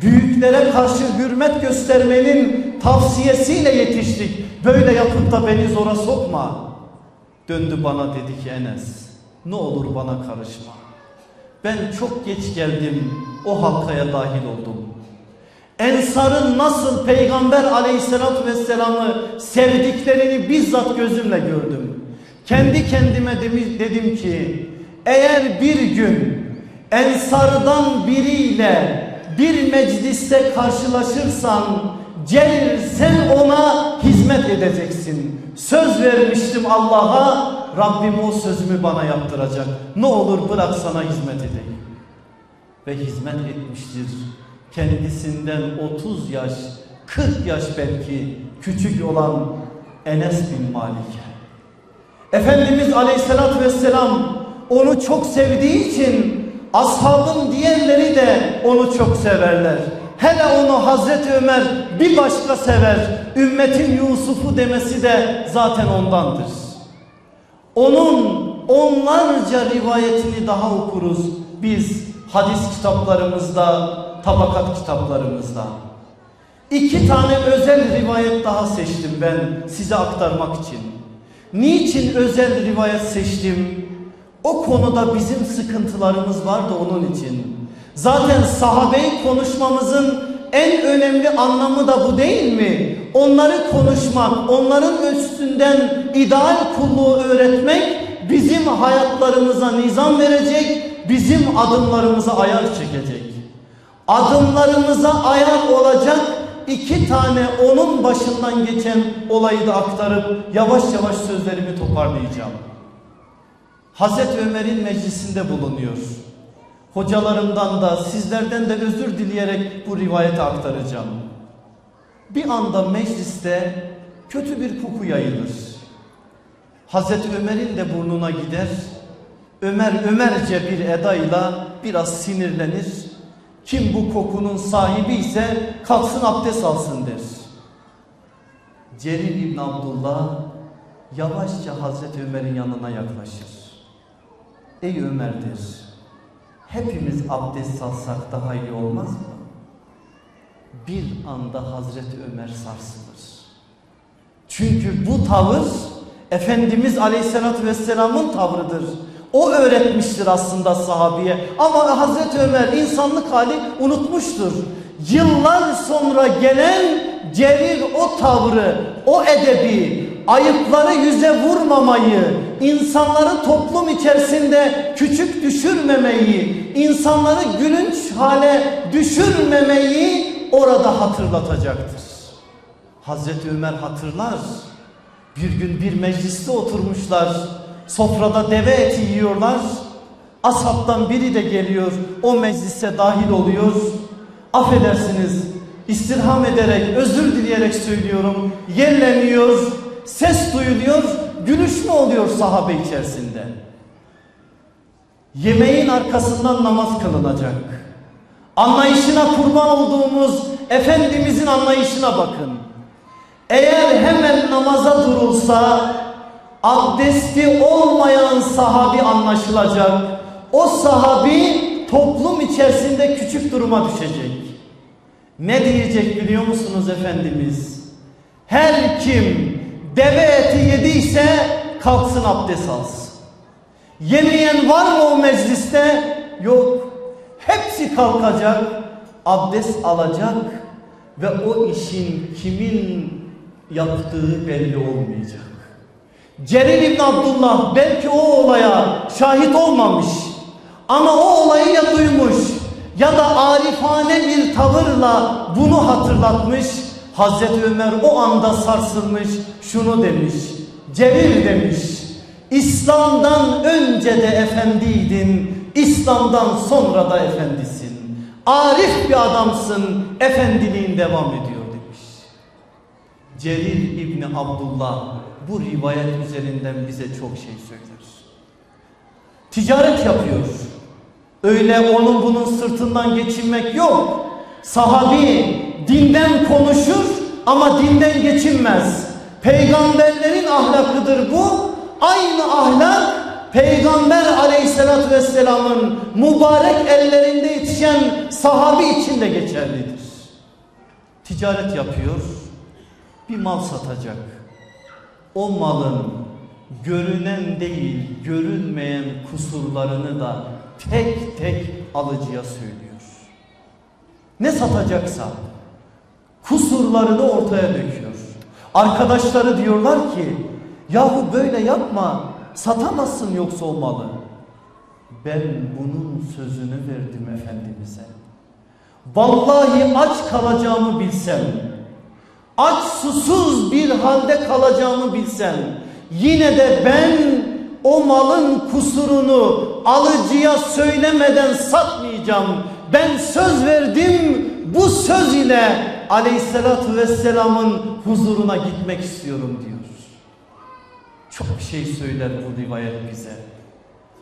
büyüklere karşı hürmet göstermenin tavsiyesiyle yetiştik. Böyle yapıp da beni zora sokma. Döndü bana dedi ki Enes ne olur bana karışma. Ben çok geç geldim o halkaya dahil oldum. Ensar'ın nasıl Peygamber aleyhissalatü vesselam'ı sevdiklerini bizzat gözümle gördüm. Kendi kendime dedim ki eğer bir gün Ensar'dan biriyle bir mecliste karşılaşırsan Celil sen ona hizmet edeceksin. Söz vermiştim Allah'a Rabbim o sözümü bana yaptıracak. Ne olur bırak sana hizmet edeyim. Ve hizmet etmiştir. Kendisinden 30 yaş 40 yaş belki küçük olan Enes bin Malik'e. Efendimiz aleyhissalatü vesselam onu çok sevdiği için ashabın diğerleri de onu çok severler. Hele onu Hazreti Ömer bir başka sever. Ümmetin Yusuf'u demesi de zaten ondandır. Onun onlarca rivayetini daha okuruz biz hadis kitaplarımızda, tabakat kitaplarımızda. İki tane özel rivayet daha seçtim ben size aktarmak için. Niçin özel rivayet seçtim? O konuda bizim sıkıntılarımız vardı onun için. Zaten sahabeyi konuşmamızın en önemli anlamı da bu değil mi? Onları konuşmak, onların üstünden ideal kulluğu öğretmek bizim hayatlarımıza nizam verecek, bizim adımlarımıza ayar çekecek. Adımlarımıza ayar olacak iki tane onun başından geçen olayı da aktarıp yavaş yavaş sözlerimi toparlayacağım. Hazreti Ömer'in meclisinde bulunuyor. Hocalarımdan da sizlerden de özür dileyerek bu rivayeti aktaracağım. Bir anda mecliste kötü bir koku yayılır. Hazreti Ömer'in de burnuna gider. Ömer Ömerce bir edayla biraz sinirlenir. Kim bu kokunun sahibi ise kalksın abdest alsın der. Celil İbn Abdullah yavaşça Hazreti Ömer'in yanına yaklaşır. Ey Ömer der. Hepimiz abdest alsak daha iyi olmaz mı? Bir anda Hazreti Ömer sarsılır. Çünkü bu tavır Efendimiz Aleyhisselatü Vesselam'ın tavrıdır. O öğretmiştir aslında sahabiye. Ama Hazreti Ömer insanlık hali unutmuştur. Yıllar sonra gelen Cerir o tavrı, o edebi, ayıpları yüze vurmamayı, insanları toplum içerisinde küçük düşürmemeyi, insanları gülünç hale düşürmemeyi orada hatırlatacaktır. Hazreti Ömer hatırlar. Bir gün bir mecliste oturmuşlar. Sofrada deve eti yiyorlar. Asaptan biri de geliyor. O meclise dahil oluyor. Affedersiniz. istirham ederek, özür dileyerek söylüyorum. Yerleniyor. Ses duyuluyor. Gülüş mü oluyor sahabe içerisinde? Yemeğin arkasından namaz kılınacak. Anlayışına kurban olduğumuz Efendimizin anlayışına bakın. Eğer hemen namaza durulsa abdesti olmayan sahabi anlaşılacak. O sahabi toplum içerisinde küçük duruma düşecek. Ne diyecek biliyor musunuz Efendimiz? Her kim deve eti yediyse kalksın abdest alsın. Yemeyen var mı o mecliste? Yok. Hepsi kalkacak, abdest alacak ve o işin kimin yaptığı belli olmayacak. Celil İbn Abdullah belki o olaya şahit olmamış ama o olayı ya duymuş ya da arifane bir tavırla bunu hatırlatmış Hazreti Ömer o anda sarsılmış şunu demiş. Cerir demiş. İslam'dan önce de efendiydin. İslam'dan sonra da efendisin. Arif bir adamsın. Efendiliğin devam ediyor demiş. Cerir İbni Abdullah bu rivayet üzerinden bize çok şey söyler. Ticaret yapıyor. Öyle onun bunun sırtından geçinmek yok. Sahabi dinden konuşur ama dinden geçinmez. Peygamberlerin ahlakıdır bu. Aynı ahlak Peygamber aleyhissalatü vesselamın mübarek ellerinde yetişen sahabi için de geçerlidir. Ticaret yapıyor, bir mal satacak. O malın görünen değil, görünmeyen kusurlarını da tek tek alıcıya söylüyor. Ne satacaksa kusurlarını ortaya döküyor. Arkadaşları diyorlar ki yahu böyle yapma satamazsın yoksa o malı. Ben bunun sözünü verdim Efendimiz'e. Vallahi aç kalacağımı bilsem, aç susuz bir halde kalacağımı bilsem, yine de ben o malın kusurunu alıcıya söylemeden satmayacağım. Ben söz verdim bu söz ile aleyhissalatü vesselamın huzuruna gitmek istiyorum diyor. Çok şey söyler bu rivayet bize.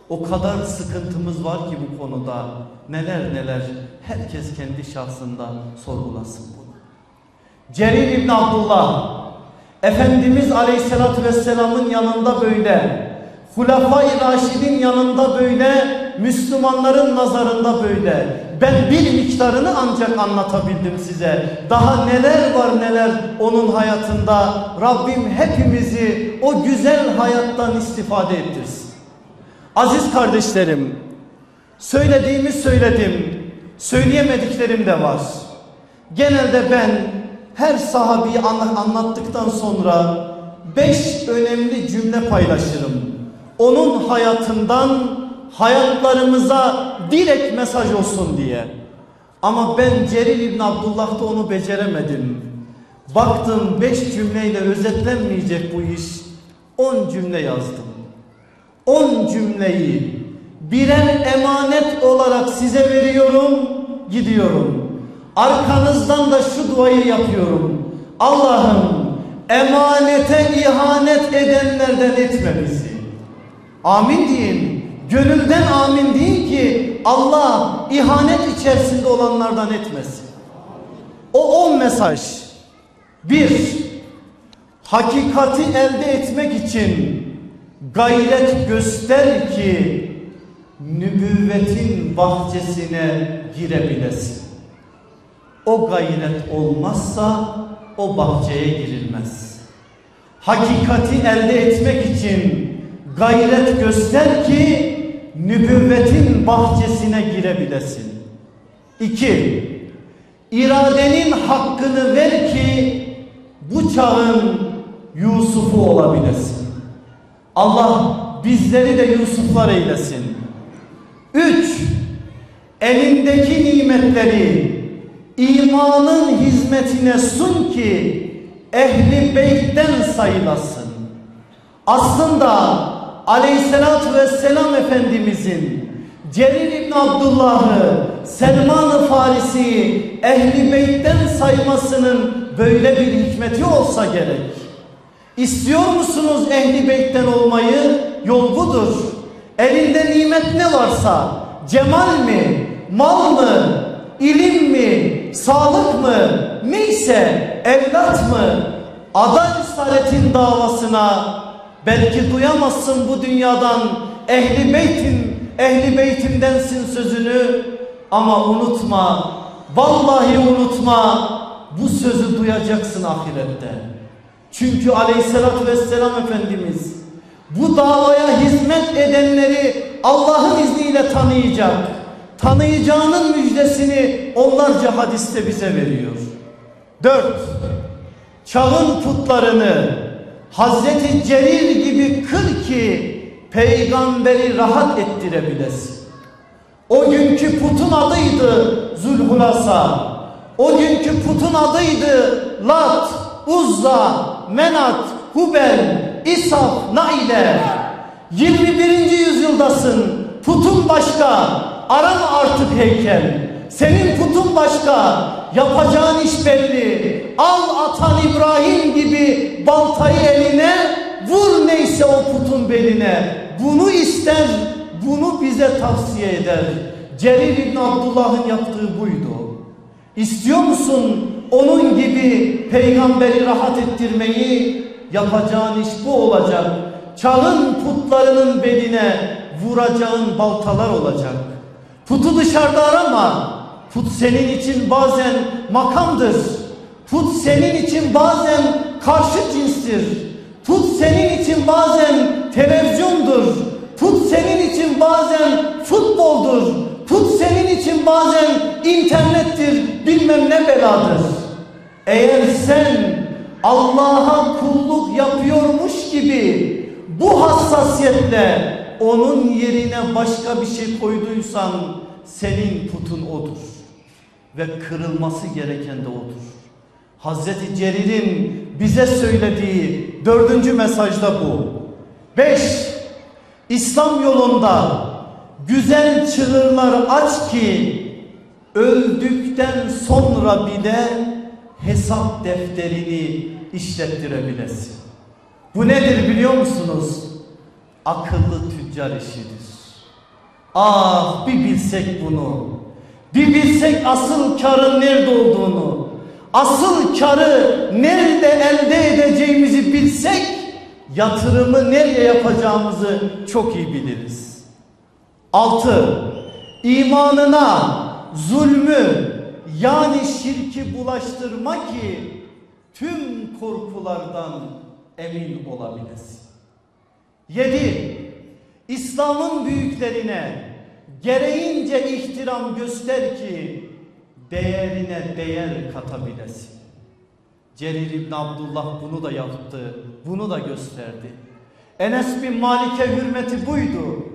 O kadar sıkıntımız var ki bu konuda neler neler herkes kendi şahsında sorgulasın bunu. Cerir İbn Abdullah Efendimiz Aleyhisselatü Vesselam'ın yanında böyle Hulafai Raşid'in yanında böyle Müslümanların nazarında böyle ben bir miktarını ancak anlatabildim size. Daha neler var neler onun hayatında. Rabbim hepimizi o güzel hayattan istifade ettirsin. Aziz kardeşlerim, söylediğimi söyledim. Söyleyemediklerim de var. Genelde ben her sahabeyi anlattıktan sonra beş önemli cümle paylaşırım. Onun hayatından hayatlarımıza direkt mesaj olsun diye. Ama ben Cerir İbn Abdullah'ta onu beceremedim. Baktım beş cümleyle özetlenmeyecek bu iş. On cümle yazdım. On cümleyi birer emanet olarak size veriyorum, gidiyorum. Arkanızdan da şu duayı yapıyorum. Allah'ım emanete ihanet edenlerden etme bizi. Amin deyin. Gönülden amin deyin ki Allah ihanet içerisinde olanlardan etmesin. O on mesaj. Bir, hakikati elde etmek için gayret göster ki nübüvvetin bahçesine girebilesin. O gayret olmazsa o bahçeye girilmez. Hakikati elde etmek için gayret göster ki nübüvvetin bahçesine girebilesin. İki, iradenin hakkını ver ki bu çağın Yusuf'u olabilesin. Allah bizleri de Yusuflar eylesin. Üç, elindeki nimetleri imanın hizmetine sun ki ehli beytten sayılasın. Aslında aleyhissalatü vesselam Efendimizin Cerir İbn Abdullah'ı Selman-ı Farisi'yi ehli beytten saymasının böyle bir hikmeti olsa gerek. İstiyor musunuz ehli beytten olmayı? Yol budur. Elinde nimet ne varsa cemal mi, mal mı, ilim mi, sağlık mı, neyse evlat mı, aday risaretin davasına Belki duyamazsın bu dünyadan ehli beytin, ehli beytimdensin sözünü ama unutma, vallahi unutma bu sözü duyacaksın ahirette. Çünkü aleyhissalatü vesselam Efendimiz bu davaya hizmet edenleri Allah'ın izniyle tanıyacak. Tanıyacağının müjdesini onlarca hadiste bize veriyor. Dört, çağın putlarını Hazreti Cerir gibi kıl ki peygamberi rahat ettirebilesin. O günkü putun adıydı Zulhulasa. O günkü putun adıydı Lat, Uzza, Menat, Hubel, İsaf, Naile. 21. yüzyıldasın. Putun başka. Arama artık heykel. Senin putun başka. Yapacağın iş belli. Al atan İbrahim gibi baltayı eline. Vur neyse o putun beline. Bunu ister, bunu bize tavsiye eder. Cerir İbn Abdullah'ın yaptığı buydu. İstiyor musun onun gibi peygamberi rahat ettirmeyi? Yapacağın iş bu olacak. Çağın putlarının beline vuracağın baltalar olacak. Putu dışarıda arama. Put senin için bazen makamdır. Put senin için bazen karşı cinstir. Put senin için bazen televizyondur. Put senin için bazen futboldur. Put senin için bazen internettir. Bilmem ne beladır. Eğer sen Allah'a kulluk yapıyormuş gibi bu hassasiyetle onun yerine başka bir şey koyduysan senin putun odur. Ve kırılması gereken de odur. Hazreti Cerir'in bize söylediği dördüncü mesajda bu. Beş, İslam yolunda güzel çığırlar aç ki öldükten sonra bile hesap defterini işlettirebilesin. Bu nedir biliyor musunuz? Akıllı tüccar işidir. Ah bir bilsek bunu. Bir bilsek asıl karın nerede olduğunu. Asıl karı nerede elde edeceğimizi bilsek yatırımı nereye yapacağımızı çok iyi biliriz. Altı, imanına zulmü yani şirki bulaştırma ki tüm korkulardan emin olabilesin. Yedi, İslam'ın büyüklerine gereğince ihtiram göster ki değerine değer katabilesin. Cerir İbn Abdullah bunu da yaptı, bunu da gösterdi. Enes bin Malik'e hürmeti buydu.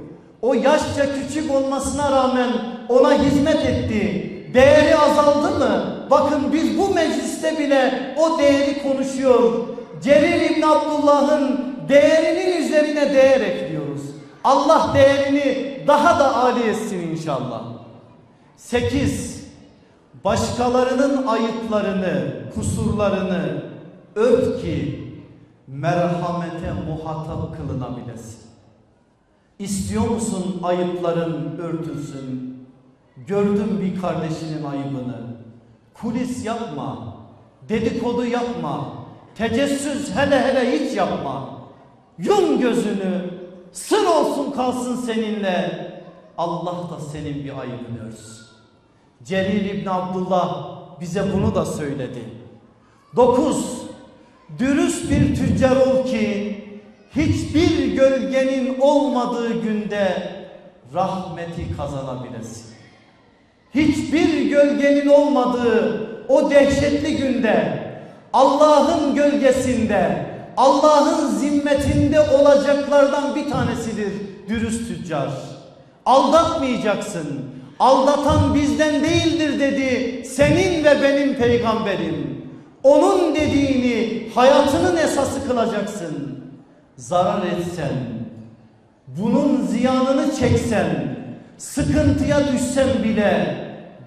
O yaşça küçük olmasına rağmen ona hizmet etti. Değeri azaldı mı? Bakın biz bu mecliste bile o değeri konuşuyor. Cerir İbn Abdullah'ın değerinin üzerine değer ekliyoruz. Allah değerini daha da âli etsin inşallah. Sekiz, başkalarının ayıplarını, kusurlarını ört ki merhamete muhatap kılınabilesin. İstiyor musun ayıpların örtülsün? Gördüm bir kardeşinin ayıbını. Kulis yapma, dedikodu yapma, tecessüs hele hele hiç yapma. Yum gözünü, sır olsun kalsın seninle. Allah da senin bir ayıbını örsün. Celil İbn Abdullah bize bunu da söyledi. Dokuz, dürüst bir tüccar ol ki hiçbir gölgenin olmadığı günde rahmeti kazanabilesin. Hiçbir gölgenin olmadığı o dehşetli günde Allah'ın gölgesinde Allah'ın zimmetinde olacaklardan bir tanesidir dürüst tüccar. Aldatmayacaksın. Aldatan bizden değildir dedi senin ve benim peygamberim. Onun dediğini hayatının esası kılacaksın. Zarar etsen, bunun ziyanını çeksen, sıkıntıya düşsen bile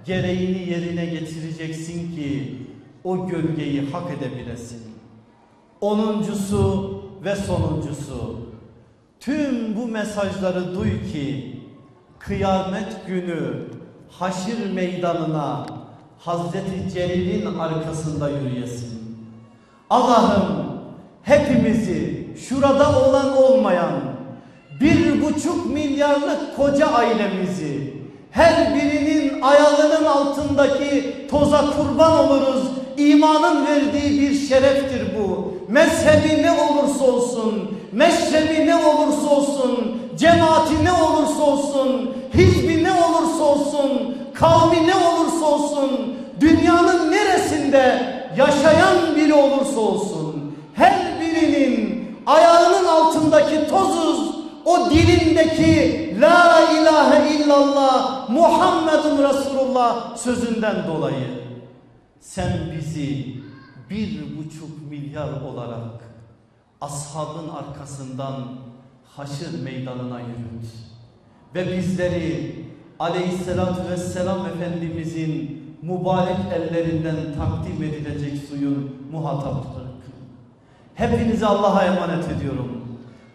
gereğini yerine getireceksin ki o gölgeyi hak edebilesin. Onuncusu ve sonuncusu tüm bu mesajları duy ki kıyamet günü haşir meydanına Hazreti Celil'in arkasında yürüyesin. Allah'ım hepimizi şurada olan olmayan bir buçuk milyarlık koca ailemizi her birinin ayağının altındaki toza kurban oluruz. İmanın verdiği bir şereftir bu. Mezhebi ne olursa olsun, meşrebi ne olursa olsun, cemaati ne olursa olsun, hizbi ne olursa olsun, kavmi ne olursa olsun, dünyanın neresinde yaşayan biri olursa olsun, her birinin ayağının altındaki tozuz, o dilindeki La ilahe illallah Muhammedun Resulullah sözünden dolayı sen bizi bir buçuk milyar olarak ashabın arkasından haşır meydanına yürüt. Ve bizleri aleyhissalatü vesselam Efendimizin mübarek ellerinden takdim edilecek suyun muhatapları. Hepinizi Allah'a emanet ediyorum.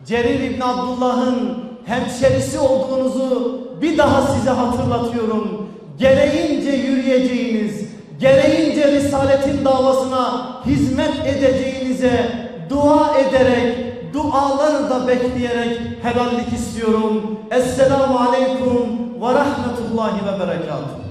Cerir İbn Abdullah'ın hemşerisi olduğunuzu bir daha size hatırlatıyorum. Gereğince yürüyeceğiniz, gereğince Risaletin davasına hizmet edeceğinize dua ederek, duaları da bekleyerek helallik istiyorum. Esselamu Aleyküm ve Rahmetullahi ve Berekatuhu.